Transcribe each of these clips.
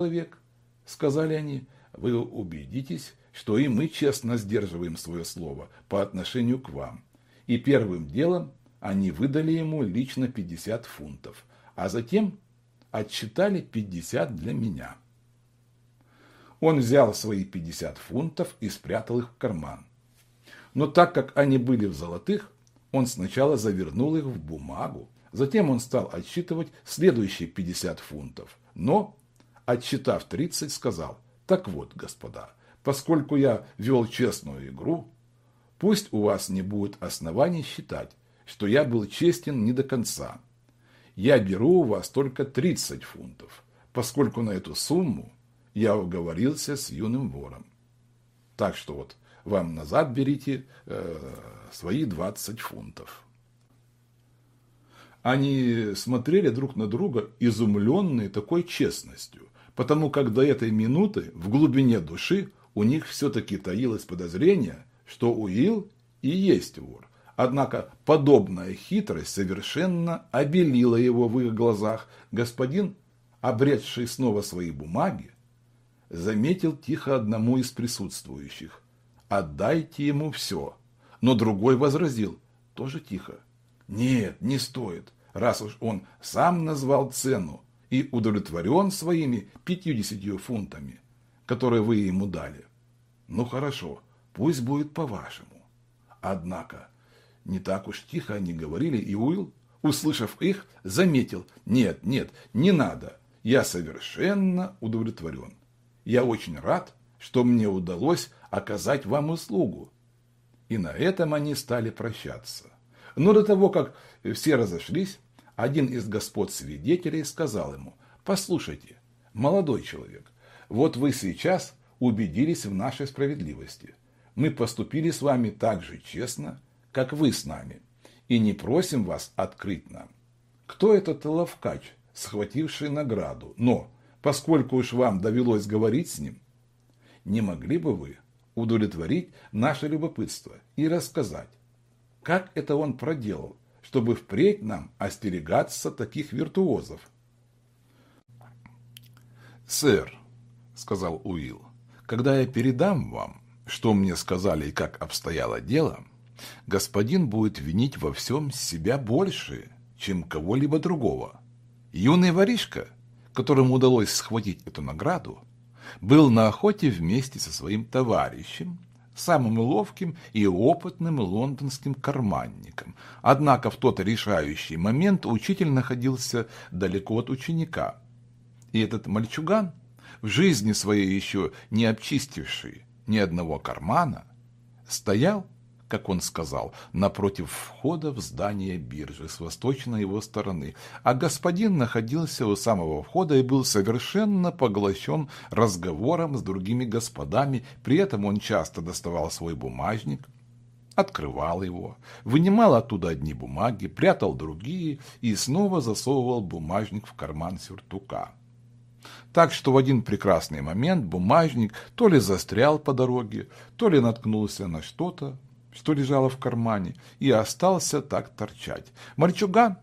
человек, сказали они, вы убедитесь, что и мы честно сдерживаем свое слово по отношению к вам. И первым делом они выдали ему лично 50 фунтов, а затем отчитали 50 для меня. Он взял свои 50 фунтов и спрятал их в карман. Но так как они были в золотых, он сначала завернул их в бумагу, затем он стал отсчитывать следующие 50 фунтов, но, отсчитав 30, сказал, так вот, господа, поскольку я вел честную игру, пусть у вас не будет оснований считать, что я был честен не до конца. Я беру у вас только 30 фунтов, поскольку на эту сумму я уговорился с юным вором. Так что вот вам назад берите э, свои 20 фунтов. Они смотрели друг на друга, изумленные такой честностью, потому как до этой минуты в глубине души у них все-таки таилось подозрение, что Уилл и есть вор. Однако подобная хитрость совершенно обелила его в их глазах. Господин, обретший снова свои бумаги, заметил тихо одному из присутствующих. «Отдайте ему все». Но другой возразил, тоже тихо. «Нет, не стоит, раз уж он сам назвал цену и удовлетворен своими пятьюдесятью фунтами, которые вы ему дали. Ну хорошо, пусть будет по-вашему. Однако, не так уж тихо они говорили, и Уилл, услышав их, заметил, нет, нет, не надо, я совершенно удовлетворен. Я очень рад, что мне удалось оказать вам услугу. И на этом они стали прощаться. Но до того, как все разошлись, один из господ свидетелей сказал ему, «Послушайте, молодой человек, вот вы сейчас убедились в нашей справедливости. Мы поступили с вами так же честно, как вы с нами, и не просим вас открыть нам, кто этот ловкач, схвативший награду, но поскольку уж вам довелось говорить с ним, не могли бы вы удовлетворить наше любопытство и рассказать, как это он проделал, чтобы впредь нам остерегаться таких виртуозов? «Сэр», — сказал Уилл, — «когда я передам вам, что мне сказали и как обстояло дело, господин будет винить во всем себя больше, чем кого-либо другого. Юный воришка — которому удалось схватить эту награду, был на охоте вместе со своим товарищем, самым ловким и опытным лондонским карманником. Однако в тот решающий момент учитель находился далеко от ученика. И этот мальчуган, в жизни своей еще не обчистивший ни одного кармана, стоял как он сказал, напротив входа в здание биржи с восточной его стороны, а господин находился у самого входа и был совершенно поглощен разговором с другими господами, при этом он часто доставал свой бумажник, открывал его, вынимал оттуда одни бумаги, прятал другие и снова засовывал бумажник в карман сюртука. Так что в один прекрасный момент бумажник то ли застрял по дороге, то ли наткнулся на что-то, что лежало в кармане, и остался так торчать. Мальчуган,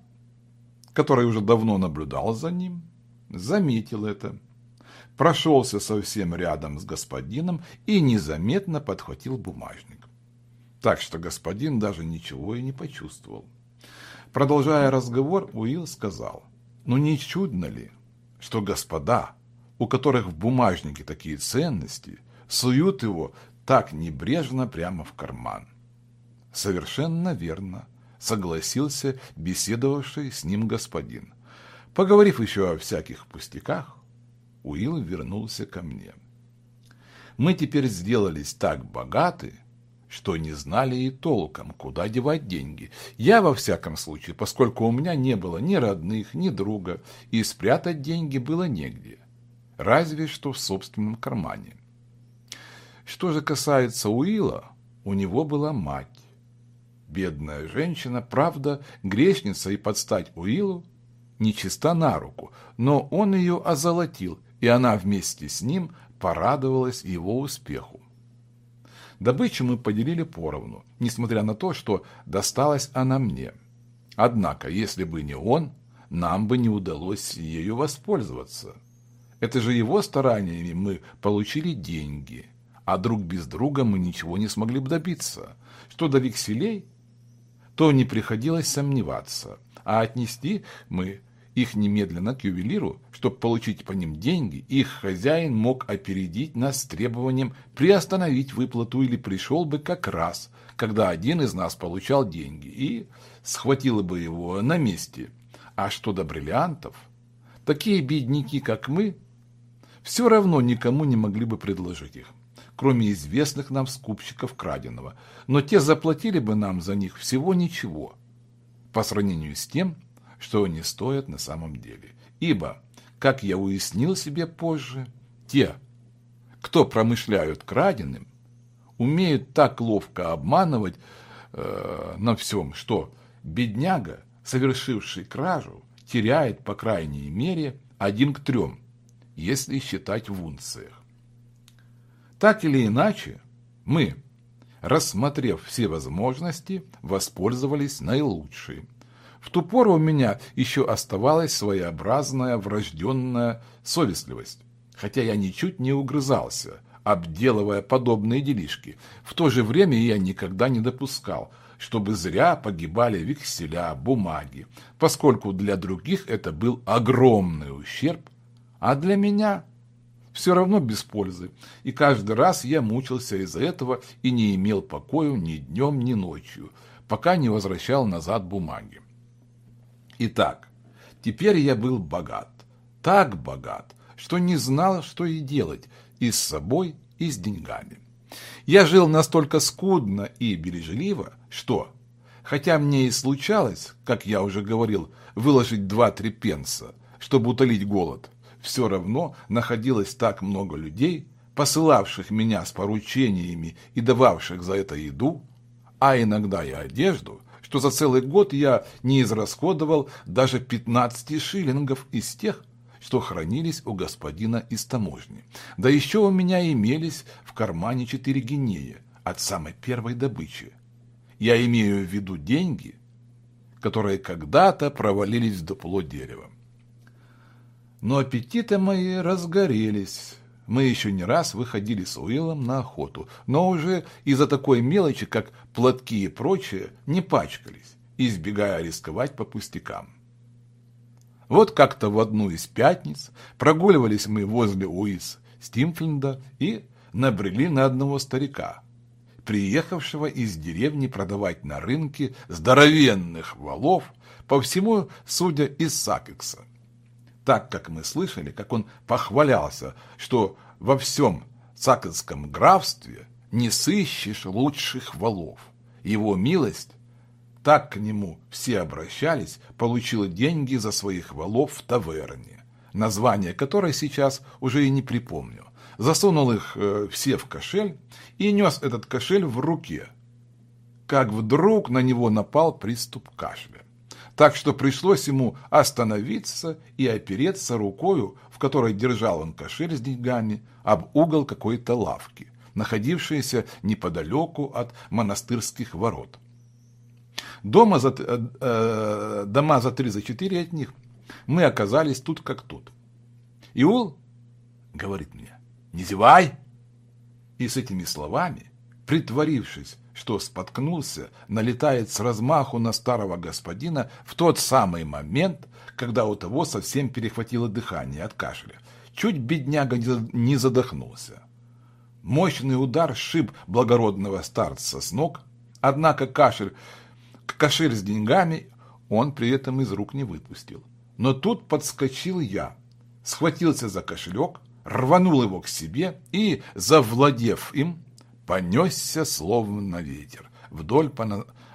который уже давно наблюдал за ним, заметил это, прошелся совсем рядом с господином и незаметно подхватил бумажник. Так что господин даже ничего и не почувствовал. Продолжая разговор, Уилл сказал, «Ну не чудно ли, что господа, у которых в бумажнике такие ценности, суют его так небрежно прямо в карман?» Совершенно верно, согласился беседовавший с ним господин. Поговорив еще о всяких пустяках, Уилл вернулся ко мне. Мы теперь сделались так богаты, что не знали и толком, куда девать деньги. Я, во всяком случае, поскольку у меня не было ни родных, ни друга, и спрятать деньги было негде, разве что в собственном кармане. Что же касается Уилла, у него была мать, Бедная женщина, правда, грешница и подстать Уиллу, нечиста на руку, но он ее озолотил, и она вместе с ним порадовалась его успеху. Добычу мы поделили поровну, несмотря на то, что досталась она мне. Однако, если бы не он, нам бы не удалось ею воспользоваться. Это же его стараниями мы получили деньги, а друг без друга мы ничего не смогли бы добиться. Что до векселей, то не приходилось сомневаться, а отнести мы их немедленно к ювелиру, чтобы получить по ним деньги, их хозяин мог опередить нас с требованием приостановить выплату или пришел бы как раз, когда один из нас получал деньги, и схватил бы его на месте. А что до бриллиантов, такие бедняки, как мы, все равно никому не могли бы предложить их, кроме известных нам скупщиков краденого, но те заплатили бы нам за них всего ничего, по сравнению с тем, что они стоят на самом деле. Ибо, как я уяснил себе позже, те, кто промышляют краденым, умеют так ловко обманывать э, на всем, что бедняга, совершивший кражу, теряет по крайней мере один к трем, если считать в унциях. Так или иначе, мы, рассмотрев все возможности, воспользовались наилучшей. В ту пору у меня еще оставалась своеобразная врожденная совестливость, хотя я ничуть не угрызался, обделывая подобные делишки. В то же время я никогда не допускал, чтобы зря погибали векселя, бумаги, поскольку для других это был огромный ущерб, а для меня все равно без пользы, и каждый раз я мучился из-за этого и не имел покоя ни днем, ни ночью, пока не возвращал назад бумаги. Итак, теперь я был богат, так богат, что не знал, что и делать и с собой, и с деньгами. Я жил настолько скудно и бережливо, что, хотя мне и случалось, как я уже говорил, выложить два-три пенса, чтобы утолить голод, все равно находилось так много людей, посылавших меня с поручениями и дававших за это еду, а иногда и одежду, что за целый год я не израсходовал даже 15 шиллингов из тех, что хранились у господина из таможни. Да еще у меня имелись в кармане четыре гинея от самой первой добычи. Я имею в виду деньги, которые когда-то провалились в дупло дерева. Но аппетиты мои разгорелись, мы еще не раз выходили с Уиллом на охоту, но уже из-за такой мелочи, как платки и прочее, не пачкались, избегая рисковать по пустякам. Вот как-то в одну из пятниц прогуливались мы возле Уиз Стимфленда и набрели на одного старика, приехавшего из деревни продавать на рынке здоровенных валов, по всему, судя, из Сакекса так как мы слышали, как он похвалялся, что во всем Сакетском графстве не сыщешь лучших валов. Его милость, так к нему все обращались, получила деньги за своих валов в таверне, название которой сейчас уже и не припомню. Засунул их э, все в кошель и нес этот кошель в руке, как вдруг на него напал приступ кашля так что пришлось ему остановиться и опереться рукою, в которой держал он кошель с деньгами, об угол какой-то лавки, находившейся неподалеку от монастырских ворот. Дома за, э, э, дома за три, за четыре от них мы оказались тут как тут. Иул говорит мне, не зевай! И с этими словами, притворившись, что споткнулся, налетает с размаху на старого господина в тот самый момент, когда у того совсем перехватило дыхание от кашля. Чуть бедняга не задохнулся. Мощный удар шиб благородного старца с ног, однако кашель, кошель с деньгами он при этом из рук не выпустил. Но тут подскочил я, схватился за кошелек, рванул его к себе и, завладев им, понесся словно ветер вдоль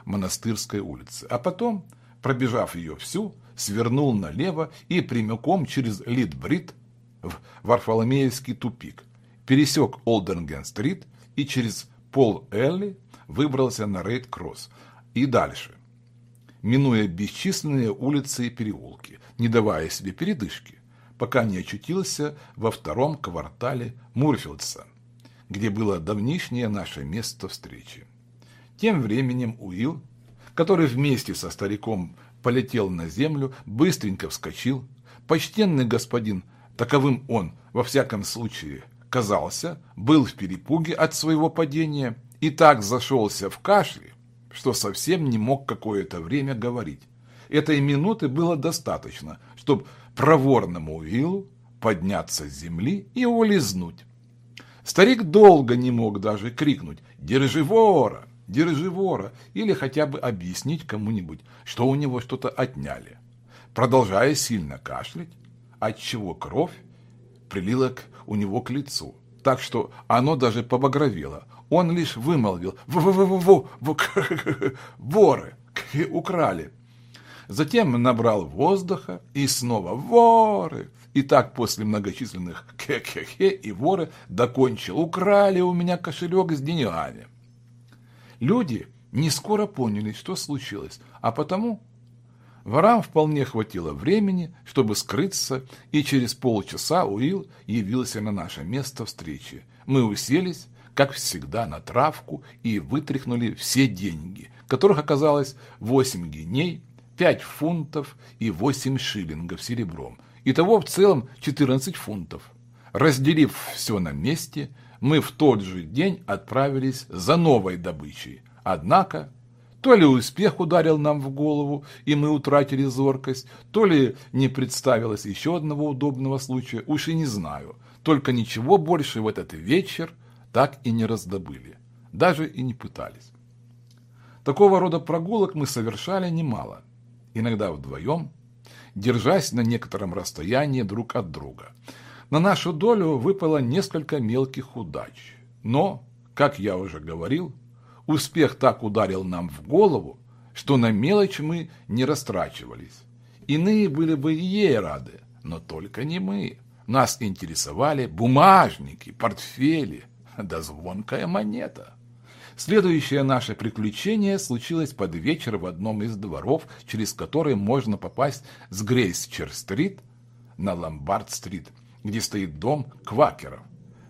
монастырской улицы, а потом, пробежав ее всю, свернул налево и прямиком через Литбрид в Варфоломеевский тупик, пересек Олдерсгейт-стрит и через Пол-Элли выбрался на Ред-Кросс. И дальше, минуя бесчисленные улицы и переулки, не давая себе передышки, пока не очутился во втором квартале Мурфилдса где было давнишнее наше место встречи. Тем временем Уилл, который вместе со стариком полетел на землю, быстренько вскочил. Почтенный господин таковым он, во всяком случае, казался, был в перепуге от своего падения и так зашелся в кашле, что совсем не мог какое-то время говорить. Этой минуты было достаточно, чтобы проворному Уиллу подняться с земли и улизнуть. Старик долго не мог даже крикнуть «Держи вора! Держи вора!» или хотя бы объяснить кому-нибудь, что у него что-то отняли. Продолжая сильно кашлять, отчего кровь прилила у него к лицу, так что оно даже побагровело. Он лишь вымолвил в в в в воры украли. Затем набрал воздуха и снова воры. И так после многочисленных хе-хе-хе и воры докончил. Украли у меня кошелек с деньгами. Люди не скоро поняли, что случилось, а потому ворам вполне хватило времени, чтобы скрыться, и через полчаса Уилл явился на наше место встречи. Мы уселись, как всегда, на травку и вытряхнули все деньги, которых оказалось 8 геней, 5 фунтов и 8 шиллингов серебром. Итого в целом 14 фунтов. Разделив все на месте, мы в тот же день отправились за новой добычей. Однако, то ли успех ударил нам в голову, и мы утратили зоркость, то ли не представилось еще одного удобного случая, уж и не знаю. Только ничего больше в этот вечер так и не раздобыли, даже и не пытались. Такого рода прогулок мы совершали немало, иногда вдвоем, держась на некотором расстоянии друг от друга. На нашу долю выпало несколько мелких удач, но, как я уже говорил, успех так ударил нам в голову, что на мелочь мы не растрачивались. Иные были бы ей рады, но только не мы. Нас интересовали бумажники, портфели, да звонкая монета. Следующее наше приключение случилось под вечер в одном из дворов, через который можно попасть с Грейсчер-стрит на Ломбард-стрит, где стоит дом квакеров.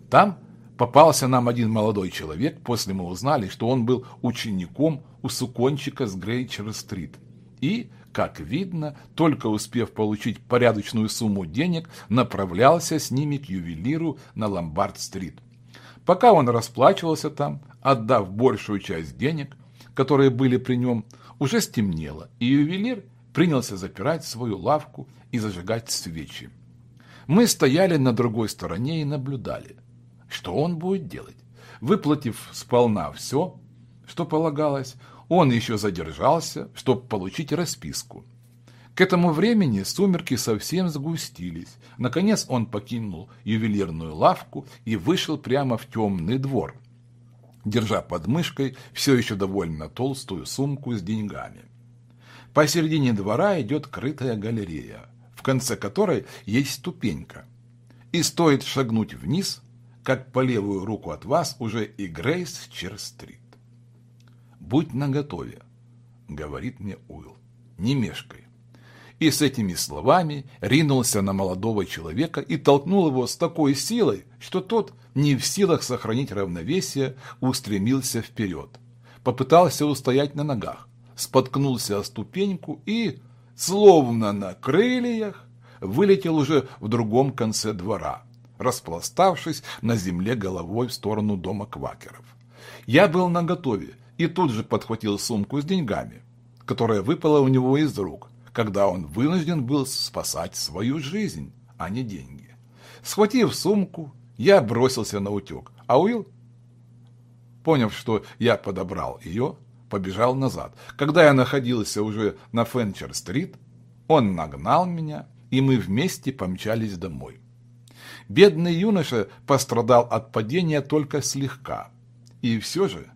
Там попался нам один молодой человек, после мы узнали, что он был учеником у сукончика с Грейчер-стрит. И, как видно, только успев получить порядочную сумму денег, направлялся с ними к ювелиру на Ломбард-стрит. Пока он расплачивался там, отдав большую часть денег, которые были при нем, уже стемнело, и ювелир принялся запирать свою лавку и зажигать свечи. Мы стояли на другой стороне и наблюдали, что он будет делать. Выплатив сполна все, что полагалось, он еще задержался, чтобы получить расписку. К этому времени сумерки совсем сгустились. Наконец он покинул ювелирную лавку и вышел прямо в темный двор, держа под мышкой все еще довольно толстую сумку с деньгами. Посередине двора идет крытая галерея, в конце которой есть ступенька. И стоит шагнуть вниз, как по левую руку от вас уже и Грейс Черстрит. «Будь наготове», — говорит мне Уилл, — «не мешкай». И с этими словами ринулся на молодого человека и толкнул его с такой силой, что тот не в силах сохранить равновесие, устремился вперед. Попытался устоять на ногах, споткнулся о ступеньку и, словно на крыльях, вылетел уже в другом конце двора, распластавшись на земле головой в сторону дома квакеров. Я был наготове и тут же подхватил сумку с деньгами, которая выпала у него из рук, когда он вынужден был спасать свою жизнь, а не деньги. Схватив сумку, я бросился на утек, а Уилл, поняв, что я подобрал ее, побежал назад. Когда я находился уже на Фенчер-стрит, он нагнал меня, и мы вместе помчались домой. Бедный юноша пострадал от падения только слегка. И все же,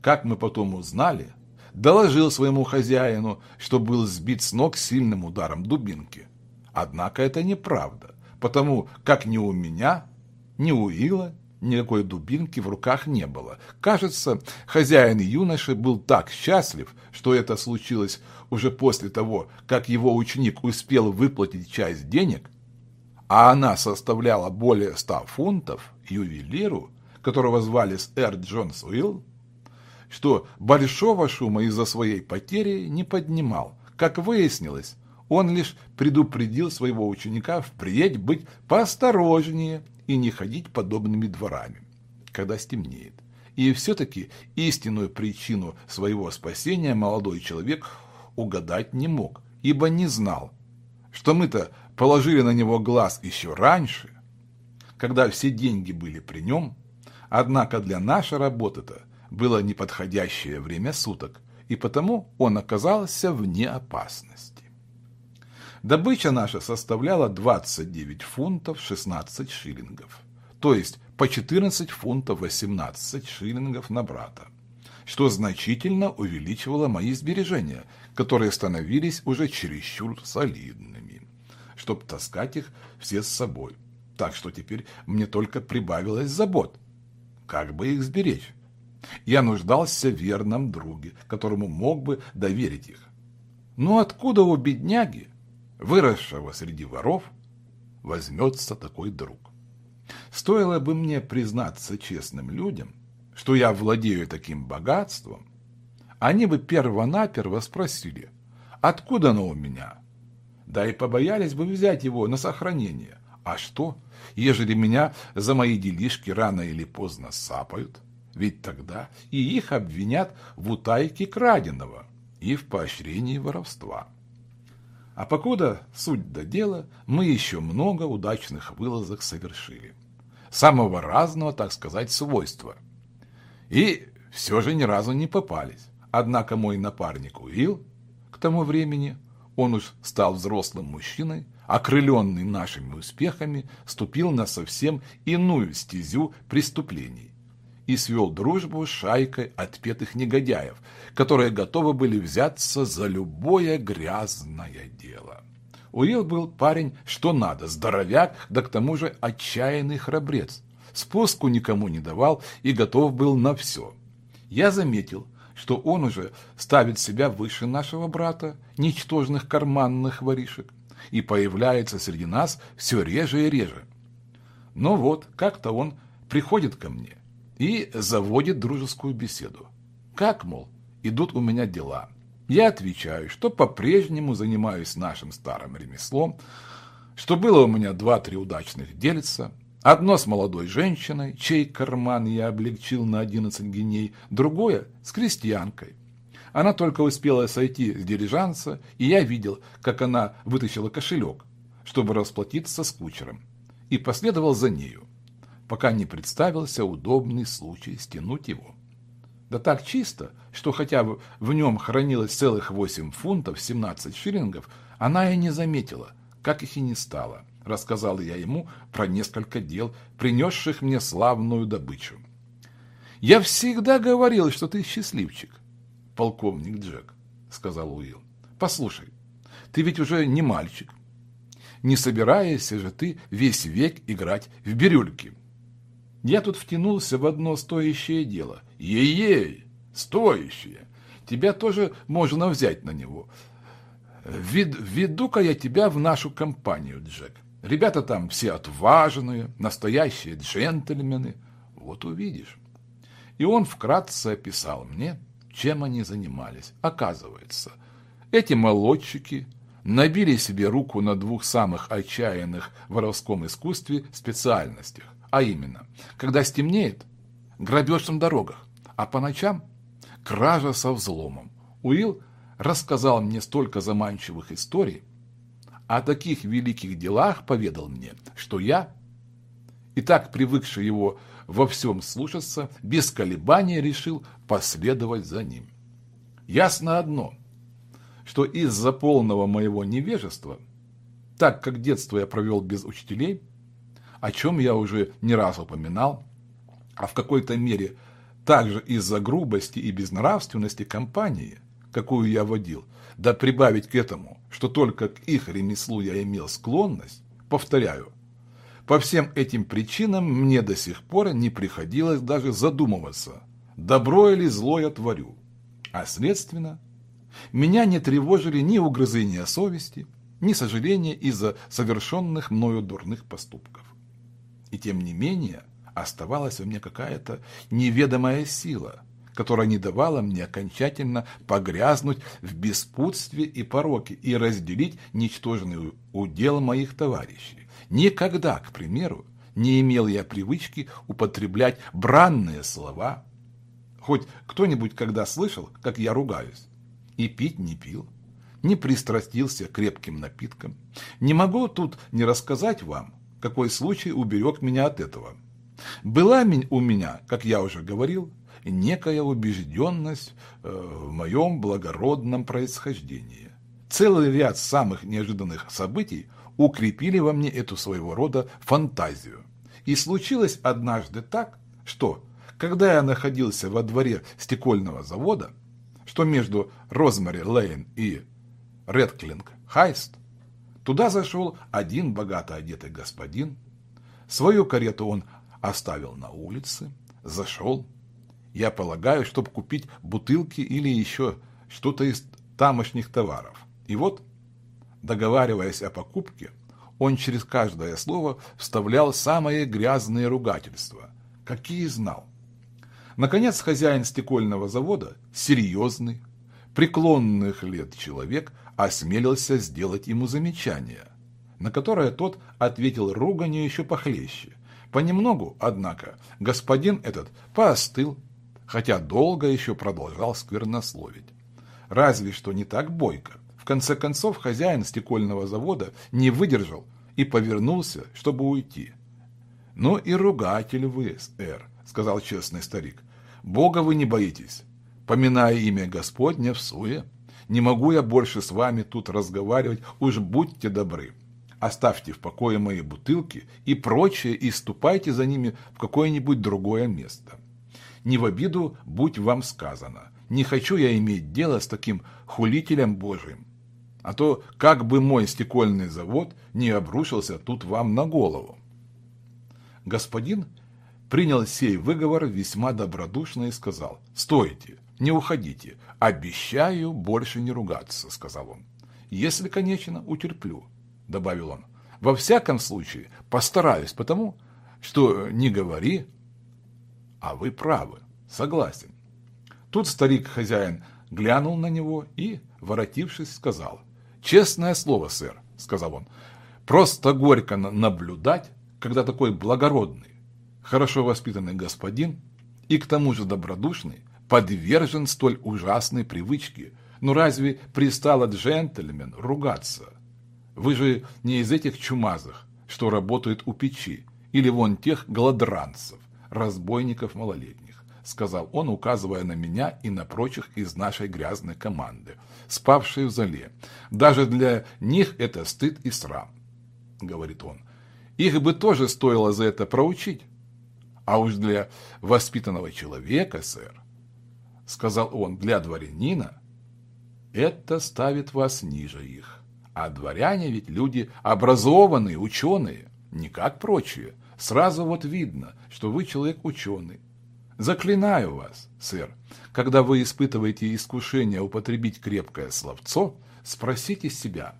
как мы потом узнали, доложил своему хозяину, что был сбит с ног сильным ударом дубинки. Однако это неправда, потому как ни у меня, ни у Ила никакой дубинки в руках не было. Кажется, хозяин юноши был так счастлив, что это случилось уже после того, как его ученик успел выплатить часть денег, а она составляла более ста фунтов ювелиру, которого звали Сэр Джонс Уилл, что большого шума из-за своей потери не поднимал. Как выяснилось, Он лишь предупредил своего ученика впредь быть поосторожнее и не ходить подобными дворами, когда стемнеет. И все-таки истинную причину своего спасения молодой человек угадать не мог, ибо не знал, что мы-то положили на него глаз еще раньше, когда все деньги были при нем, однако для нашей работы-то было неподходящее время суток, и потому он оказался вне опасности. Добыча наша составляла 29 фунтов 16 шиллингов, то есть по 14 фунтов 18 шиллингов на брата, что значительно увеличивало мои сбережения, которые становились уже чересчур солидными, чтобы таскать их все с собой. Так что теперь мне только прибавилось забот, как бы их сберечь. Я нуждался в верном друге, которому мог бы доверить их. Но откуда у бедняги, выросшего среди воров, возьмется такой друг? Стоило бы мне признаться честным людям, что я владею таким богатством, они бы перво-наперво спросили, откуда оно у меня? Да и побоялись бы взять его на сохранение. А что, ежели меня за мои делишки рано или поздно сапают? Ведь тогда и их обвинят в утайке краденого и в поощрении воровства. А покуда суть до дела, мы еще много удачных вылазок совершили. Самого разного, так сказать, свойства. И все же ни разу не попались. Однако мой напарник Уилл, к тому времени, он уж стал взрослым мужчиной, окрыленный нашими успехами, ступил на совсем иную стезю преступлений и свел дружбу с шайкой отпетых негодяев, которые готовы были взяться за любое грязное дело. Уилл был парень что надо, здоровяк, да к тому же отчаянный храбрец. Спуску никому не давал и готов был на все. Я заметил, что он уже ставит себя выше нашего брата, ничтожных карманных воришек, и появляется среди нас все реже и реже. Но вот как-то он приходит ко мне и заводит дружескую беседу. Как, мол, идут у меня дела? Я отвечаю, что по-прежнему занимаюсь нашим старым ремеслом, что было у меня два-три удачных дельца, одно с молодой женщиной, чей карман я облегчил на 11 геней, другое с крестьянкой. Она только успела сойти с дирижанса, и я видел, как она вытащила кошелек, чтобы расплатиться с кучером, и последовал за нею пока не представился удобный случай стянуть его. Да так чисто, что хотя в нем хранилось целых 8 фунтов 17 шиллингов, она и не заметила, как их и не стало. Рассказал я ему про несколько дел, принесших мне славную добычу. «Я всегда говорил, что ты счастливчик, полковник Джек», — сказал Уилл. «Послушай, ты ведь уже не мальчик. Не собираешься же ты весь век играть в бирюльки. Я тут втянулся в одно стоящее дело. Ей-ей, стоящее. Тебя тоже можно взять на него. Вед, веду-ка я тебя в нашу компанию, Джек. Ребята там все отважные, настоящие джентльмены. Вот увидишь. И он вкратце описал мне, чем они занимались. Оказывается, эти молодчики набили себе руку на двух самых отчаянных в воровском искусстве специальностях а именно, когда стемнеет, грабеж на дорогах, а по ночам кража со взломом. Уилл рассказал мне столько заманчивых историй, о таких великих делах поведал мне, что я, и так привыкший его во всем слушаться, без колебания решил последовать за ним. Ясно одно, что из-за полного моего невежества, так как детство я провел без учителей, о чем я уже не раз упоминал, а в какой-то мере также из-за грубости и безнравственности компании, какую я водил, да прибавить к этому, что только к их ремеслу я имел склонность, повторяю, по всем этим причинам мне до сих пор не приходилось даже задумываться, добро или зло я творю, а следственно, меня не тревожили ни угрызения совести, ни сожаления из-за совершенных мною дурных поступков. И тем не менее оставалась у меня какая-то неведомая сила, которая не давала мне окончательно погрязнуть в беспутстве и пороке и разделить ничтожный удел моих товарищей. Никогда, к примеру, не имел я привычки употреблять бранные слова. Хоть кто-нибудь когда слышал, как я ругаюсь? И пить не пил, не пристрастился к крепким напиткам. Не могу тут не рассказать вам, какой случай уберег меня от этого. Была у меня, как я уже говорил, некая убежденность э, в моем благородном происхождении. Целый ряд самых неожиданных событий укрепили во мне эту своего рода фантазию. И случилось однажды так, что, когда я находился во дворе стекольного завода, что между Розмари Лейн и Редклинг Хайст, туда зашел один богато одетый господин. Свою карету он оставил на улице, зашел, я полагаю, чтобы купить бутылки или еще что-то из тамошних товаров. И вот, договариваясь о покупке, он через каждое слово вставлял самые грязные ругательства, какие знал. Наконец, хозяин стекольного завода, серьезный, преклонных лет человек, осмелился сделать ему замечание, на которое тот ответил руганью еще похлеще. Понемногу, однако, господин этот поостыл, хотя долго еще продолжал сквернословить. Разве что не так бойко. В конце концов, хозяин стекольного завода не выдержал и повернулся, чтобы уйти. «Ну и ругатель вы, сэр», — сказал честный старик. «Бога вы не боитесь, поминая имя Господня в суе. Не могу я больше с вами тут разговаривать, уж будьте добры. Оставьте в покое мои бутылки и прочее и ступайте за ними в какое-нибудь другое место. Не в обиду будь вам сказано. Не хочу я иметь дело с таким хулителем Божиим. А то как бы мой стекольный завод не обрушился тут вам на голову. Господин принял сей выговор весьма добродушно и сказал, «Стойте, не уходите, обещаю больше не ругаться», — сказал он. «Если, конечно, утерплю», — добавил он. «Во всяком случае, постараюсь, потому что не говори, а вы правы, согласен. Тут старик-хозяин глянул на него и, воротившись, сказал, «Честное слово, сэр», — сказал он, — «просто горько наблюдать, когда такой благородный, хорошо воспитанный господин и к тому же добродушный подвержен столь ужасной привычке. Ну разве пристало джентльмен ругаться? Вы же не из этих чумазых, что работают у печи, или вон тех голодранцев, разбойников малолетних», — сказал он, указывая на меня и на прочих из нашей грязной команды, спавшие в зале. «Даже для них это стыд и срам», — говорит он. «Их бы тоже стоило за это проучить. А уж для воспитанного человека, сэр, — сказал он, — для дворянина, это ставит вас ниже их. А дворяне ведь люди образованные, ученые, не как прочие, Сразу вот видно, что вы человек ученый. Заклинаю вас, сэр, когда вы испытываете искушение употребить крепкое словцо, спросите себя,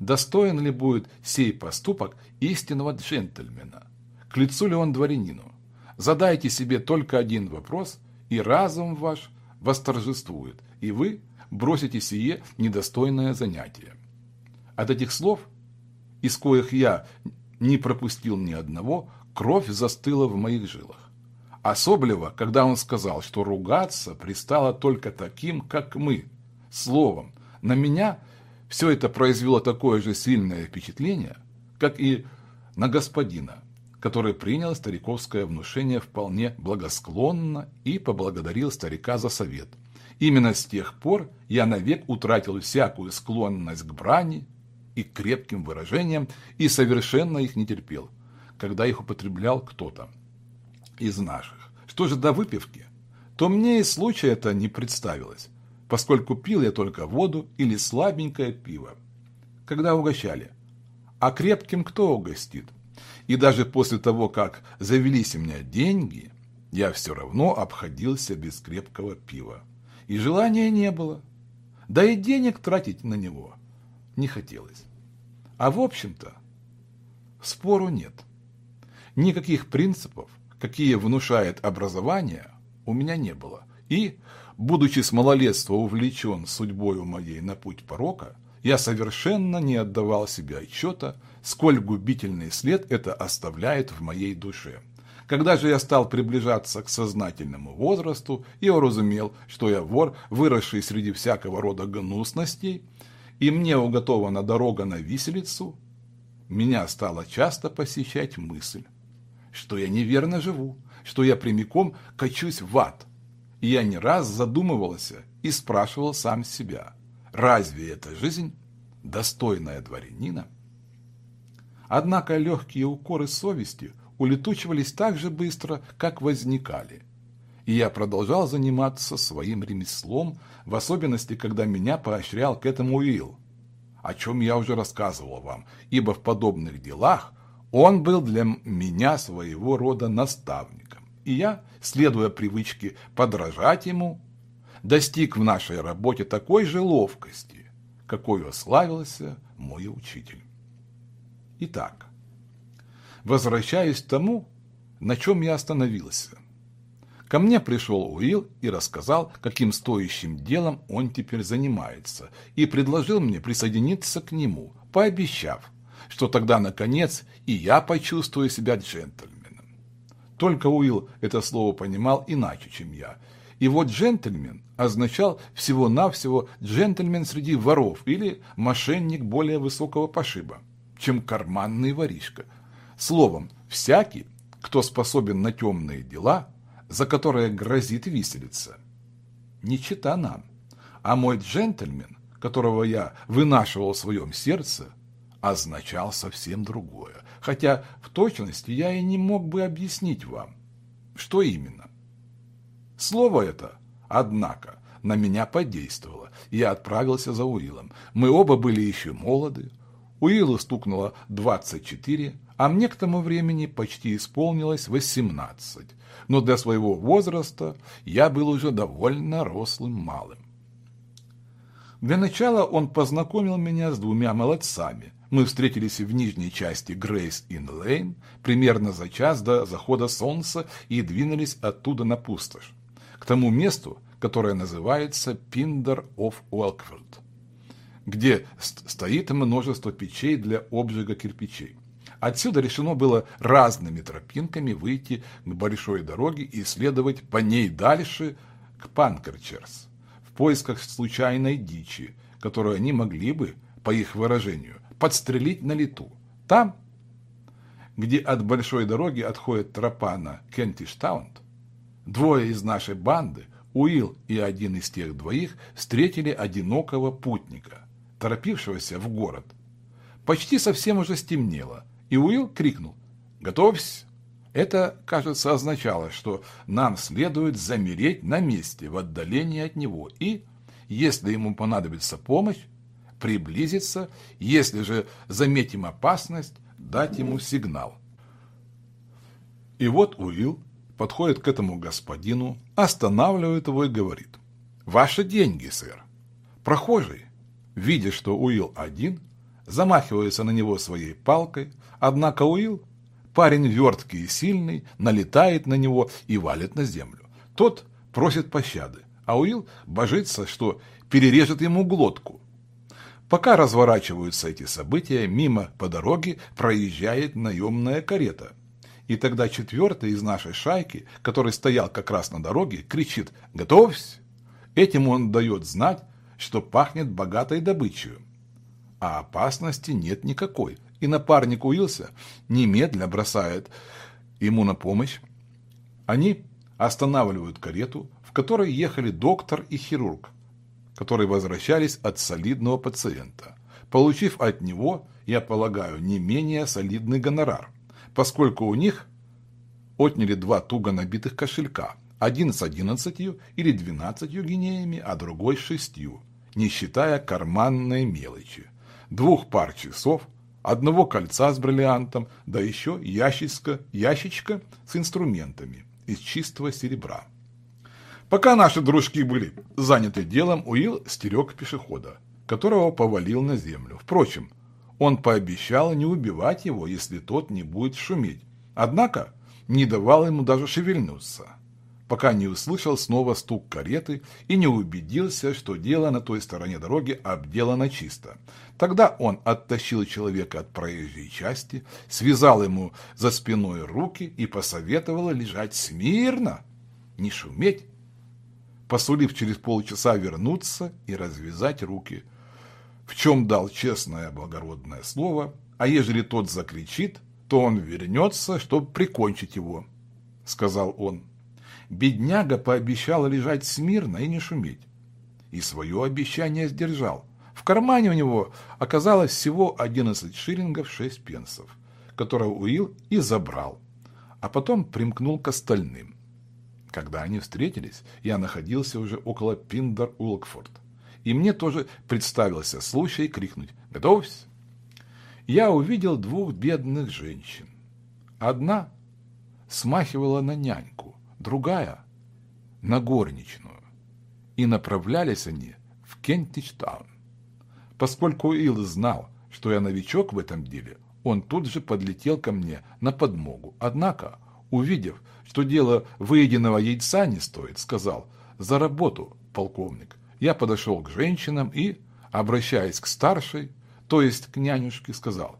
достоин ли будет сей поступок истинного джентльмена, к лицу ли он дворянину. Задайте себе только один вопрос, и разум ваш восторжествует, и вы бросите сие недостойное занятие. От этих слов, из коих я не пропустил ни одного, кровь застыла в моих жилах. Особливо, когда он сказал, что ругаться пристало только таким, как мы, словом. На меня все это произвело такое же сильное впечатление, как и на господина, который принял стариковское внушение вполне благосклонно и поблагодарил старика за совет. Именно с тех пор я навек утратил всякую склонность к брани и крепким выражениям и совершенно их не терпел, когда их употреблял кто-то из наших. Что же до выпивки, то мне и случая это не представилось, поскольку пил я только воду или слабенькое пиво, когда угощали. А крепким кто угостит? И даже после того, как завелись у меня деньги, я все равно обходился без крепкого пива. И желания не было. Да и денег тратить на него не хотелось. А в общем-то, спору нет. Никаких принципов, какие внушает образование, у меня не было. И будучи с малолетства увлечен судьбою моей на путь порока, я совершенно не отдавал себе отчета, сколь губительный след это оставляет в моей душе. Когда же я стал приближаться к сознательному возрасту и уразумел, что я вор, выросший среди всякого рода гнусностей, и мне уготована дорога на виселицу, меня стала часто посещать мысль, что я неверно живу, что я прямиком качусь в ад. И я не раз задумывался и спрашивал сам себя, разве эта жизнь достойная дворянина? Однако легкие укоры совести улетучивались так же быстро, как возникали. И я продолжал заниматься своим ремеслом, в особенности, когда меня поощрял к этому Уилл, о чем я уже рассказывал вам, ибо в подобных делах он был для меня своего рода наставником. И я, следуя привычке подражать ему, достиг в нашей работе такой же ловкости, какой славился мой учитель. Итак, возвращаюсь к тому, на чем я остановился. Ко мне пришел Уилл и рассказал, каким стоящим делом он теперь занимается, и предложил мне присоединиться к нему, пообещав, что тогда, наконец, и я почувствую себя джентльменом. Только Уилл это слово понимал иначе, чем я. И вот джентльмен означал всего-навсего джентльмен среди воров или мошенник более высокого пошиба чем карманный воришка. Словом, всякий, кто способен на темные дела, за которые грозит виселица. Не чита нам. А мой джентльмен, которого я вынашивал в своем сердце, означал совсем другое. Хотя в точности я и не мог бы объяснить вам, что именно. Слово это, однако, на меня подействовало, и я отправился за Уиллом. Мы оба были еще молоды, Уиллу стукнуло 24, а мне к тому времени почти исполнилось 18. Но для своего возраста я был уже довольно рослым малым. Для начала он познакомил меня с двумя молодцами. Мы встретились в нижней части Грейс Ин Лейн примерно за час до захода солнца и двинулись оттуда на пустошь, к тому месту, которое называется Пиндер оф Уэлкфорд где стоит множество печей для обжига кирпичей. Отсюда решено было разными тропинками выйти к большой дороге и следовать по ней дальше к Панкерчерс в поисках случайной дичи, которую они могли бы, по их выражению, подстрелить на лету. Там, где от большой дороги отходит тропа на Кентиштаунд, двое из нашей банды, Уилл и один из тех двоих, встретили одинокого путника, торопившегося в город. Почти совсем уже стемнело, и Уилл крикнул «Готовься!». Это, кажется, означало, что нам следует замереть на месте в отдалении от него и, если ему понадобится помощь, приблизиться, если же заметим опасность, дать ему сигнал. И вот Уилл подходит к этому господину, останавливает его и говорит «Ваши деньги, сэр». Прохожий, видя, что Уилл один, замахивается на него своей палкой, однако Уилл, парень верткий и сильный, налетает на него и валит на землю. Тот просит пощады, а Уилл божится, что перережет ему глотку. Пока разворачиваются эти события, мимо по дороге проезжает наемная карета. И тогда четвертый из нашей шайки, который стоял как раз на дороге, кричит «Готовься!». Этим он дает знать, что пахнет богатой добычей. А опасности нет никакой, и напарник Уилса немедля бросает ему на помощь. Они останавливают карету, в которой ехали доктор и хирург, которые возвращались от солидного пациента, получив от него, я полагаю, не менее солидный гонорар, поскольку у них отняли два туго набитых кошелька – один с одиннадцатью или двенадцатью гинеями, а другой с шестью, не считая карманной мелочи, двух пар часов, одного кольца с бриллиантом, да еще ящичка, ящичка с инструментами из чистого серебра. Пока наши дружки были заняты делом, Уилл стерег пешехода, которого повалил на землю. Впрочем, он пообещал не убивать его, если тот не будет шуметь. Однако не давал ему даже шевельнуться пока не услышал снова стук кареты и не убедился, что дело на той стороне дороги обделано чисто. Тогда он оттащил человека от проезжей части, связал ему за спиной руки и посоветовал лежать смирно, не шуметь, посулив через полчаса вернуться и развязать руки, в чем дал честное благородное слово, а ежели тот закричит, то он вернется, чтобы прикончить его, — сказал он. Бедняга пообещал лежать смирно и не шуметь. И свое обещание сдержал. В кармане у него оказалось всего 11 шиллингов 6 пенсов, которые Уилл и забрал, а потом примкнул к остальным. Когда они встретились, я находился уже около Пиндер-Улкфорд, и мне тоже представился случай крикнуть «Готовься!». Я увидел двух бедных женщин. Одна смахивала на няньку, другая – на горничную. И направлялись они в Кентичтаун. Поскольку Уилл знал, что я новичок в этом деле, он тут же подлетел ко мне на подмогу. Однако, увидев, что дело выеденного яйца не стоит, сказал «За работу, полковник». Я подошел к женщинам и, обращаясь к старшей, то есть к нянюшке, сказал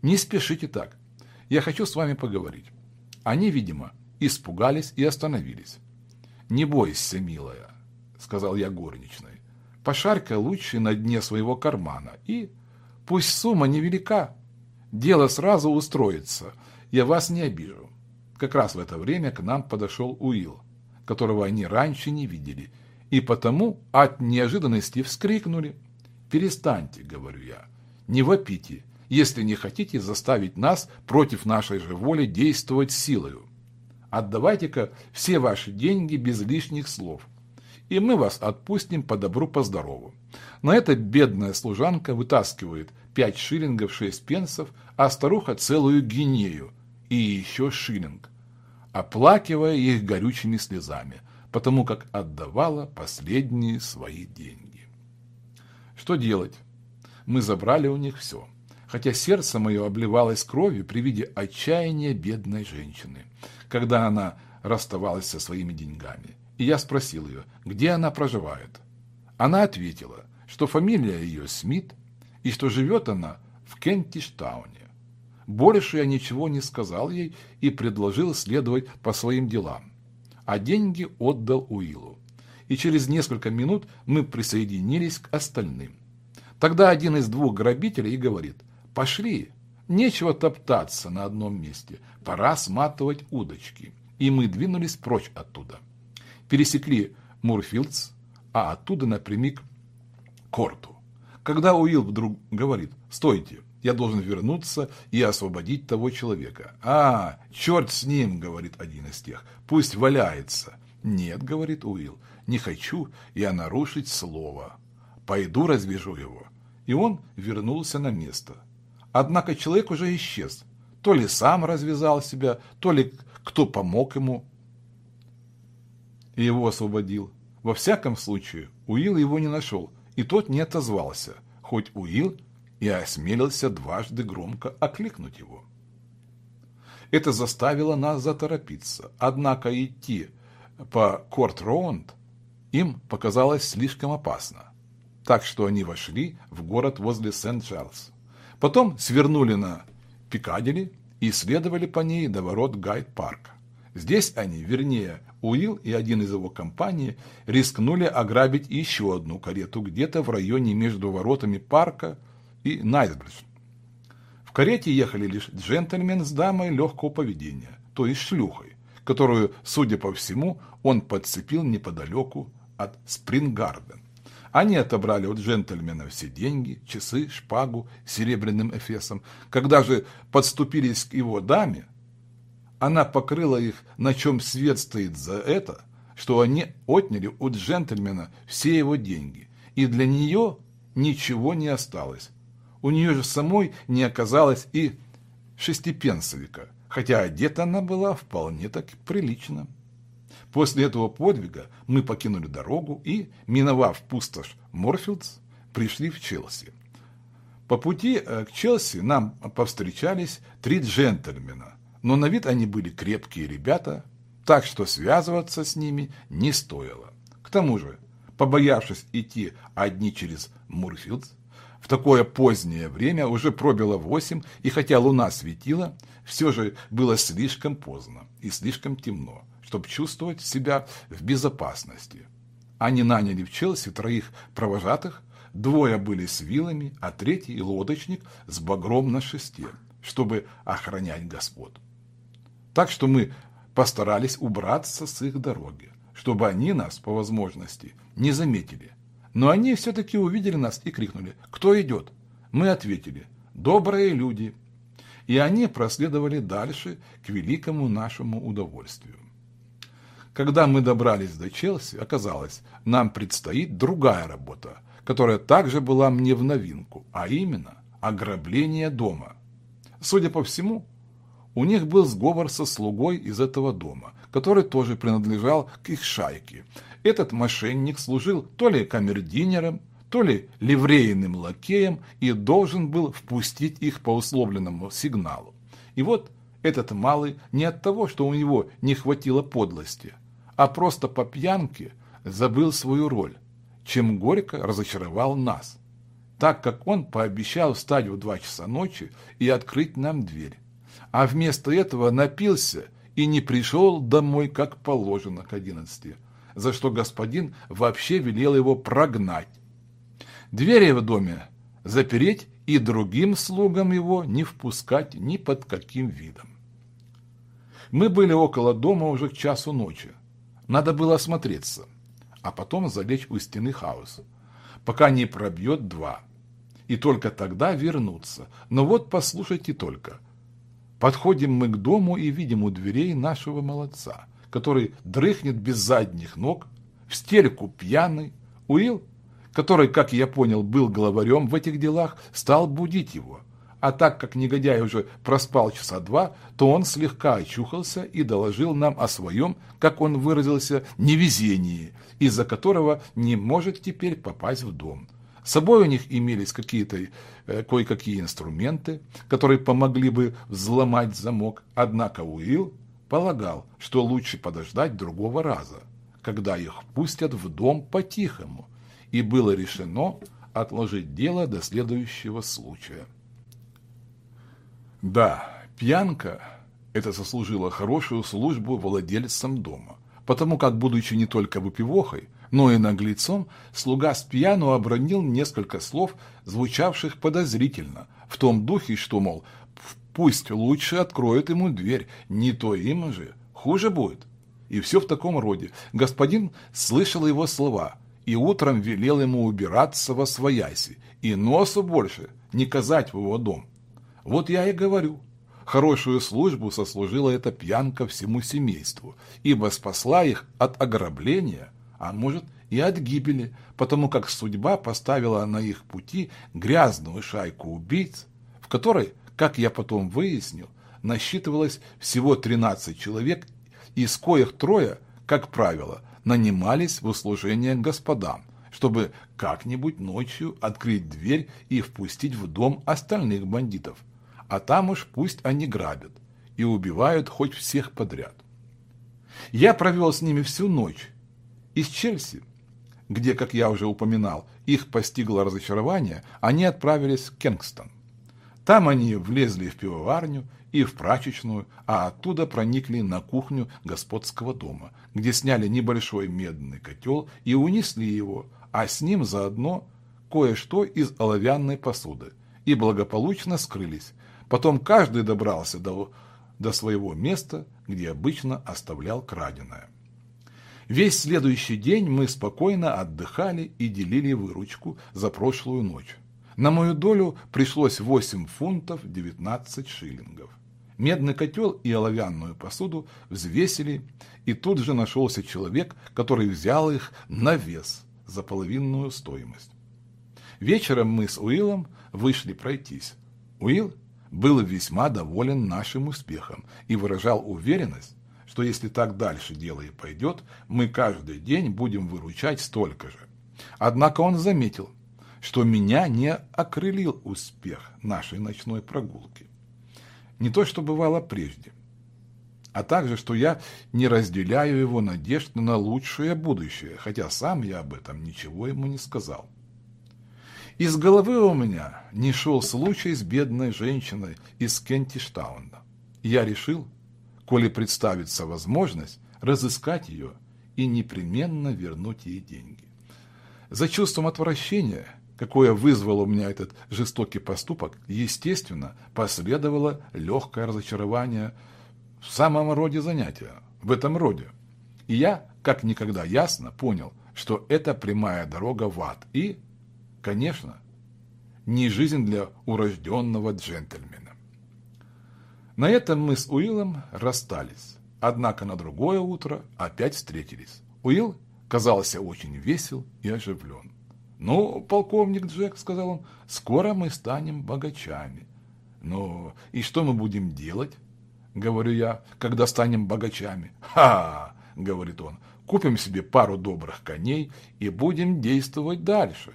«Не спешите так, я хочу с вами поговорить». Они, видимо, испугались и остановились. «Не бойся, милая», — сказал я горничной. «Пошарь-ка лучше на дне своего кармана, и пусть сумма невелика, дело сразу устроится, я вас не обижу». Как раз в это время к нам подошел Уилл, которого они раньше не видели, и потому от неожиданности вскрикнули. «Перестаньте», — говорю я, — «не вопите, если не хотите заставить нас против нашей же воли действовать силою. Отдавайте-ка все ваши деньги без лишних слов, и мы вас отпустим по добру, по здорову. На это бедная служанка вытаскивает пять шиллингов шесть пенсов, а старуха целую гинею и еще шиллинг, оплакивая их горючими слезами, потому как отдавала последние свои деньги. Что делать? Мы забрали у них все хотя сердце мое обливалось кровью при виде отчаяния бедной женщины, когда она расставалась со своими деньгами. И я спросил ее, где она проживает. Она ответила, что фамилия ее Смит и что живет она в Кентиштауне. Больше я ничего не сказал ей и предложил следовать по своим делам, а деньги отдал Уиллу. И через несколько минут мы присоединились к остальным. Тогда один из двух грабителей и говорит – Пошли, нечего топтаться на одном месте, пора сматывать удочки. И мы двинулись прочь оттуда. Пересекли Мурфилдс, а оттуда напрямик к Корту. Когда Уилл вдруг говорит «Стойте, я должен вернуться и освободить того человека». «А, черт с ним», — говорит один из тех, — «пусть валяется». «Нет», — говорит Уилл, — «не хочу я нарушить слово. Пойду развяжу его». И он вернулся на место. Однако человек уже исчез. То ли сам развязал себя, то ли кто помог ему и его освободил. Во всяком случае, Уилл его не нашел, и тот не отозвался, хоть Уилл и осмелился дважды громко окликнуть его. Это заставило нас заторопиться, однако идти по Корт-Роунд им показалось слишком опасно, так что они вошли в город возле Сент-Чарльз. Потом свернули на Пикадилли и следовали по ней до ворот Гайд-парка. Здесь они, вернее, Уилл и один из его компаний рискнули ограбить еще одну карету где-то в районе между воротами парка и Найтбридж. В карете ехали лишь джентльмен с дамой легкого поведения, то есть шлюхой, которую, судя по всему, он подцепил неподалеку от Спрингарден. Они отобрали у джентльмена все деньги, часы, шпагу с серебряным эфесом. Когда же подступились к его даме, она покрыла их, на чем свет стоит за это, что они отняли у джентльмена все его деньги, и для нее ничего не осталось. У нее же самой не оказалось и шестипенсовика, хотя одета она была вполне так прилично. После этого подвига мы покинули дорогу и, миновав пустошь Морфилдс, пришли в Челси. По пути э, к Челси нам повстречались три джентльмена, но на вид они были крепкие ребята, так что связываться с ними не стоило. К тому же, побоявшись идти одни через Мурфилд, в такое позднее время уже пробило восемь, и хотя луна светила, все же было слишком поздно и слишком темно, чтобы чувствовать себя в безопасности. Они наняли в Челси троих провожатых, двое были с вилами, а третий – лодочник с багром на шесте, чтобы охранять господ. Так что мы постарались убраться с их дороги, чтобы они нас, по возможности, не заметили – но они все-таки увидели нас и крикнули «Кто идет?». Мы ответили «Добрые люди». И они проследовали дальше к великому нашему удовольствию. Когда мы добрались до Челси, оказалось, нам предстоит другая работа, которая также была мне в новинку, а именно ограбление дома. Судя по всему, у них был сговор со слугой из этого дома, который тоже принадлежал к их шайке, этот мошенник служил то ли камердинером, то ли ливрейным лакеем и должен был впустить их по условленному сигналу. И вот этот малый не от того, что у него не хватило подлости, а просто по пьянке забыл свою роль, чем горько разочаровал нас, так как он пообещал встать в два часа ночи и открыть нам дверь, а вместо этого напился и не пришел домой, как положено, к одиннадцати за что господин вообще велел его прогнать. Двери в доме запереть и другим слугам его не впускать ни под каким видом. Мы были около дома уже к часу ночи. Надо было осмотреться, а потом залечь у стены хаос, пока не пробьет два. И только тогда вернуться. Но вот послушайте только. Подходим мы к дому и видим у дверей нашего молодца – который дрыхнет без задних ног, в стельку пьяный, Уилл, который, как я понял, был главарем в этих делах, стал будить его. А так как негодяй уже проспал часа два, то он слегка очухался и доложил нам о своем, как он выразился, невезении, из-за которого не может теперь попасть в дом. С собой у них имелись какие-то э, кое-какие инструменты, которые помогли бы взломать замок, однако Уилл полагал, что лучше подождать другого раза, когда их пустят в дом по-тихому, и было решено отложить дело до следующего случая. Да, пьянка – это заслужила хорошую службу владельцам дома, потому как, будучи не только выпивохой, но и наглецом, слуга с пьяну обронил несколько слов, звучавших подозрительно, в том духе, что, мол, Пусть лучше откроют ему дверь, не то им же хуже будет. И все в таком роде. Господин слышал его слова и утром велел ему убираться во свояси и носу больше не казать в его дом. Вот я и говорю, хорошую службу сослужила эта пьянка всему семейству, ибо спасла их от ограбления, а может и от гибели, потому как судьба поставила на их пути грязную шайку убийц, в которой как я потом выяснил, насчитывалось всего 13 человек, из коих трое, как правило, нанимались в услужение господам, чтобы как-нибудь ночью открыть дверь и впустить в дом остальных бандитов. А там уж пусть они грабят и убивают хоть всех подряд. Я провел с ними всю ночь. Из Чельси, где, как я уже упоминал, их постигло разочарование, они отправились в Кенгстон. Там они влезли в пивоварню и в прачечную, а оттуда проникли на кухню господского дома, где сняли небольшой медный котел и унесли его, а с ним заодно кое-что из оловянной посуды, и благополучно скрылись. Потом каждый добрался до, до своего места, где обычно оставлял краденое. Весь следующий день мы спокойно отдыхали и делили выручку за прошлую ночь. На мою долю пришлось 8 фунтов 19 шиллингов. Медный котел и оловянную посуду взвесили, и тут же нашелся человек, который взял их на вес за половинную стоимость. Вечером мы с Уиллом вышли пройтись. Уилл был весьма доволен нашим успехом и выражал уверенность, что если так дальше дело и пойдет, мы каждый день будем выручать столько же. Однако он заметил – что меня не окрылил успех нашей ночной прогулки. Не то, что бывало прежде. а также, что я не разделяю его надежд на лучшее будущее, хотя сам я об этом ничего ему не сказал. Из головы у меня не шел случай с бедной женщиной из Кентиштаунда. Я решил, коли представится возможность, разыскать ее и непременно вернуть ей деньги. За чувством отвращения, какое вызвал у меня этот жестокий поступок, естественно, последовало легкое разочарование в самом роде занятия, в этом роде. И я, как никогда ясно, понял, что это прямая дорога в ад и, конечно, не жизнь для урожденного джентльмена. На этом мы с Уиллом расстались, однако на другое утро опять встретились. Уилл казался очень весел и оживлен. «Ну, полковник Джек», — сказал он, — «скоро мы станем богачами». «Ну, и что мы будем делать?» — говорю я, — «когда станем богачами». «Ха!» — говорит он, — «купим себе пару добрых коней и будем действовать дальше».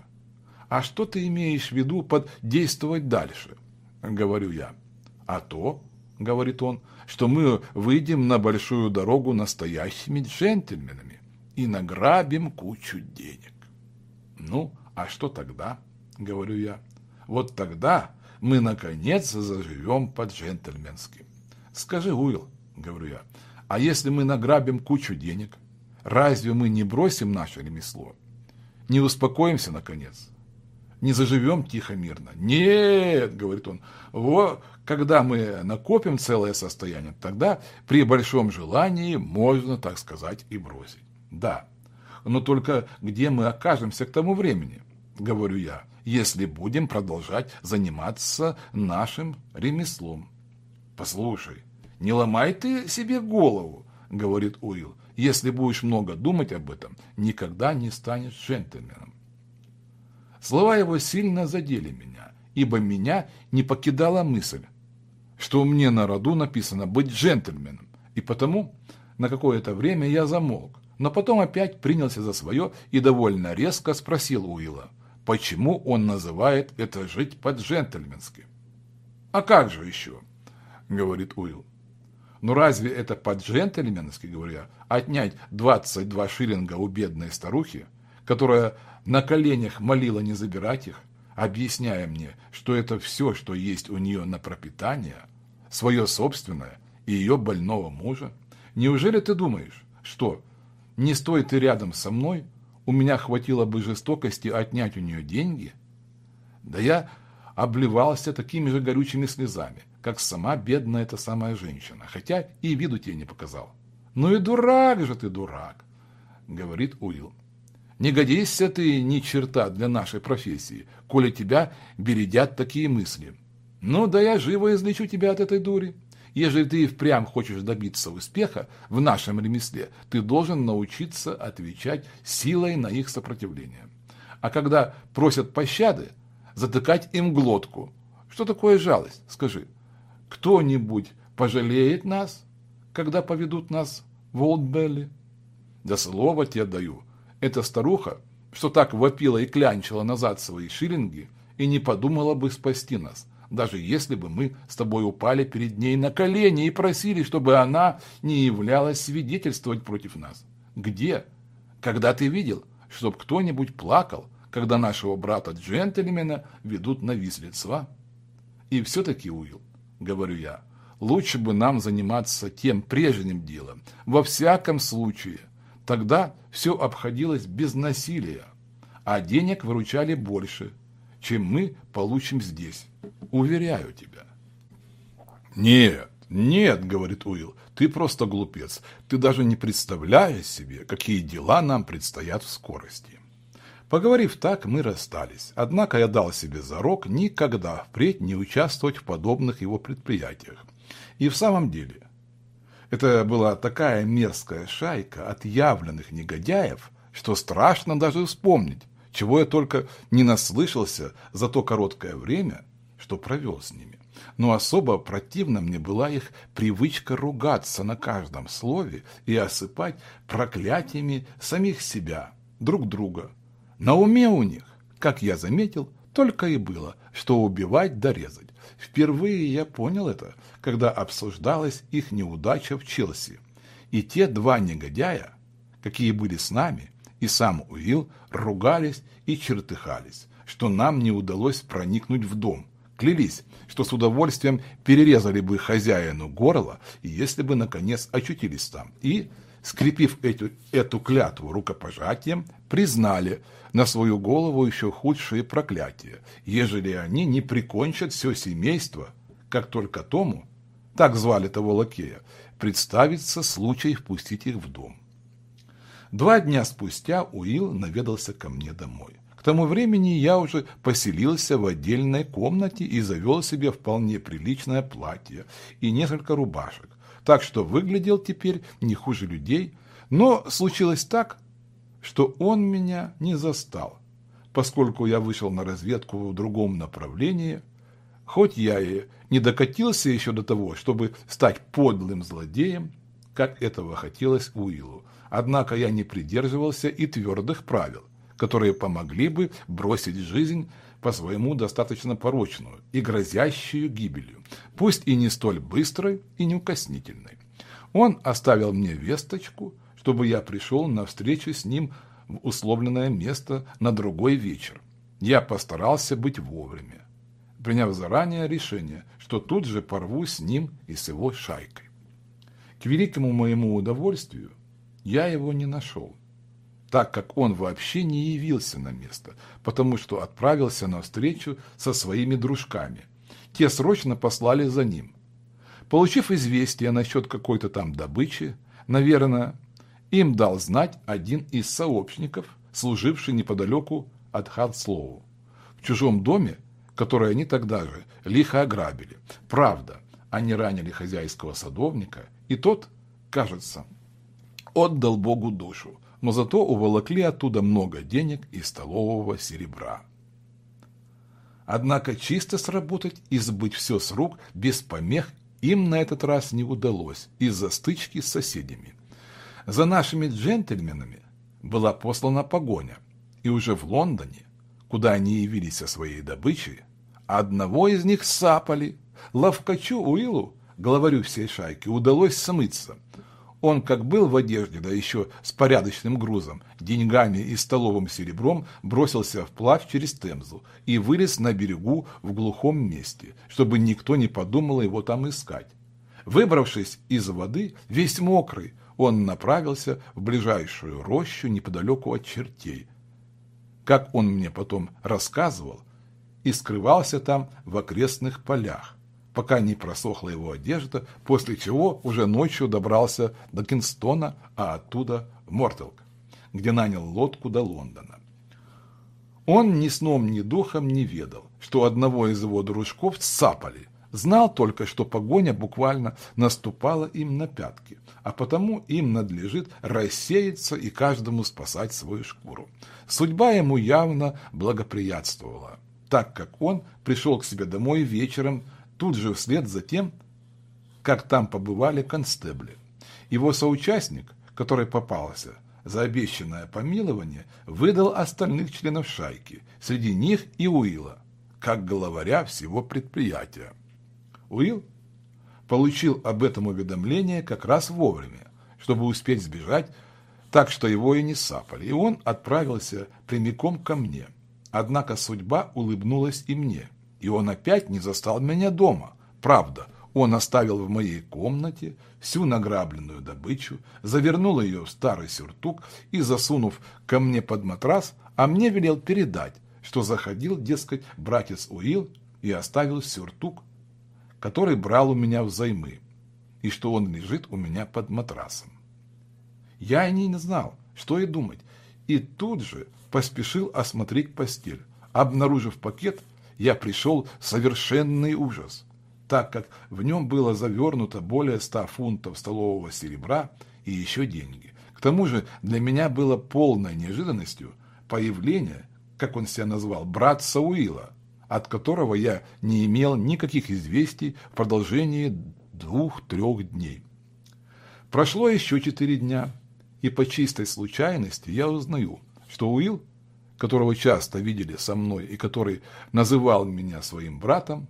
«А что ты имеешь в виду под «действовать дальше»?» — говорю я. «А то», — говорит он, — «что мы выйдем на большую дорогу настоящими джентльменами и награбим кучу денег». «Ну, а что тогда?» — говорю я. «Вот тогда мы, наконец, заживем по-джентльменски». «Скажи, Уилл», — говорю я, — «а если мы награбим кучу денег, разве мы не бросим наше ремесло? Не успокоимся, наконец? Не заживем тихо-мирно. Нет, говорит он, вот, когда мы накопим целое состояние, тогда при большом желании можно, так сказать, и бросить. Да, но только где мы окажемся к тому времени, говорю я, если будем продолжать заниматься нашим ремеслом. Послушай, не ломай ты себе голову, говорит Уилл. Если будешь много думать об этом, никогда не станешь джентльменом. Слова его сильно задели меня, ибо меня не покидала мысль, что мне на роду написано быть джентльменом, и потому на какое-то время я замолк, но потом опять принялся за свое и довольно резко спросил Уилла, почему он называет это жить по-джентльменски. «А как же еще?» — говорит Уилл. «Ну разве это по-джентльменски, говорю я, отнять 22 шиллинга у бедной старухи, которая на коленях молила не забирать их, объясняя мне, что это все, что есть у нее на пропитание, свое собственное и ее больного мужа. Неужели ты думаешь, что, не стой ты рядом со мной, у меня хватило бы жестокости отнять у нее деньги? Да я обливался такими же горючими слезами, как сама бедная эта самая женщина, хотя и виду тебе не показал. «Ну и дурак же ты, дурак!» — говорит Уилл. Не годишься ты ни черта для нашей профессии, коли тебя бередят такие мысли. Ну да я живо излечу тебя от этой дури. Ежели ты и впрямь хочешь добиться успеха в нашем ремесле, ты должен научиться отвечать силой на их сопротивление. А когда просят пощады, затыкать им глотку. Что такое жалость, скажи? Кто-нибудь пожалеет нас, когда поведут нас в Олдбелли? Да слово тебе даю, эта старуха, что так вопила и клянчила назад свои шиллинги, и не подумала бы спасти нас, даже если бы мы с тобой упали перед ней на колени и просили, чтобы она не являлась свидетельствовать против нас. Где? Когда ты видел, чтоб кто-нибудь плакал, когда нашего брата-джентльмена ведут на вислицва? И все-таки, Уилл, говорю я, лучше бы нам заниматься тем прежним делом. Во всяком случае, Тогда все обходилось без насилия, а денег выручали больше, чем мы получим здесь. Уверяю тебя. Нет, нет, говорит Уилл, ты просто глупец. Ты даже не представляешь себе, какие дела нам предстоят в скорости. Поговорив так, мы расстались. Однако я дал себе зарок никогда впредь не участвовать в подобных его предприятиях. И в самом деле, это была такая мерзкая шайка отъявленных негодяев, что страшно даже вспомнить, чего я только не наслышался за то короткое время, что провел с ними. Но особо противно мне была их привычка ругаться на каждом слове и осыпать проклятиями самих себя, друг друга. На уме у них, как я заметил, только и было, что убивать да резать. Впервые я понял это, когда обсуждалась их неудача в Челси. И те два негодяя, какие были с нами, и сам Уилл, ругались и чертыхались, что нам не удалось проникнуть в дом. Клялись, что с удовольствием перерезали бы хозяину горло, если бы, наконец, очутились там. И, скрепив эту, эту клятву рукопожатием, признали на свою голову еще худшие проклятия, ежели они не прикончат все семейство, как только тому, так звали того лакея, представится случай впустить их в дом. Два дня спустя Уилл наведался ко мне домой. К тому времени я уже поселился в отдельной комнате и завел себе вполне приличное платье и несколько рубашек, так что выглядел теперь не хуже людей, но случилось так, что он меня не застал, поскольку я вышел на разведку в другом направлении, хоть я и не докатился еще до того, чтобы стать подлым злодеем, как этого хотелось Уиллу. Однако я не придерживался и твердых правил, которые помогли бы бросить жизнь по-своему достаточно порочную и грозящую гибелью, пусть и не столь быстрой и неукоснительной. Он оставил мне весточку, чтобы я пришел на встречу с ним в условленное место на другой вечер. Я постарался быть вовремя, приняв заранее решение, что тут же порву с ним и с его шайкой. К великому моему удовольствию я его не нашел, так как он вообще не явился на место, потому что отправился на встречу со своими дружками. Те срочно послали за ним. Получив известие насчет какой-то там добычи, наверное, им дал знать один из сообщников, служивший неподалеку от Хадслоу. В чужом доме, который они тогда же лихо ограбили. Правда, они ранили хозяйского садовника, и тот, кажется, отдал Богу душу, но зато уволокли оттуда много денег и столового серебра. Однако чисто сработать и сбыть все с рук без помех им на этот раз не удалось из-за стычки с соседями. За нашими джентльменами была послана погоня, и уже в Лондоне, куда они явились со своей добычей, одного из них сапали. Ловкачу Уиллу, главарю всей шайки, удалось смыться. Он как был в одежде, да еще с порядочным грузом, деньгами и столовым серебром, бросился вплавь через Темзу и вылез на берегу в глухом месте, чтобы никто не подумал его там искать. Выбравшись из воды, весь мокрый, он направился в ближайшую рощу неподалеку от чертей. Как он мне потом рассказывал, и скрывался там в окрестных полях, пока не просохла его одежда, после чего уже ночью добрался до Кинстона, а оттуда в Мортелк, где нанял лодку до Лондона. Он ни сном, ни духом не ведал, что одного из его дружков сцапали – Знал только, что погоня буквально наступала им на пятки, а потому им надлежит рассеяться и каждому спасать свою шкуру. Судьба ему явно благоприятствовала, так как он пришел к себе домой вечером тут же вслед за тем, как там побывали констебли. Его соучастник, который попался за обещанное помилование, выдал остальных членов шайки, среди них и Уилла, как главаря всего предприятия. Уилл получил об этом уведомление как раз вовремя, чтобы успеть сбежать, так что его и не сапали, и он отправился прямиком ко мне. Однако судьба улыбнулась и мне, и он опять не застал меня дома. Правда, он оставил в моей комнате всю награбленную добычу, завернул ее в старый сюртук и, засунув ко мне под матрас, а мне велел передать, что заходил, дескать, братец Уилл и оставил сюртук который брал у меня взаймы, и что он лежит у меня под матрасом. Я и не знал, что и думать, и тут же поспешил осмотреть постель. Обнаружив пакет, я пришел в совершенный ужас, так как в нем было завернуто более ста фунтов столового серебра и еще деньги. К тому же для меня было полной неожиданностью появление, как он себя назвал, брат Сауила, от которого я не имел никаких известий в продолжении двух-трех дней. Прошло еще четыре дня, и по чистой случайности я узнаю, что Уилл, которого часто видели со мной и который называл меня своим братом,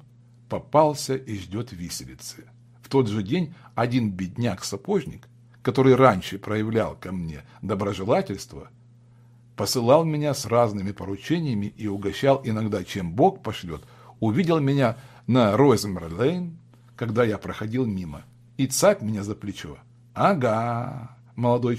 попался и ждет виселицы. В тот же день один бедняк-сапожник, который раньше проявлял ко мне доброжелательство, посылал меня с разными поручениями и угощал иногда, чем Бог пошлет, увидел меня на Ройзмер-Лейн, когда я проходил мимо, и цапь меня за плечо. «Ага, молодой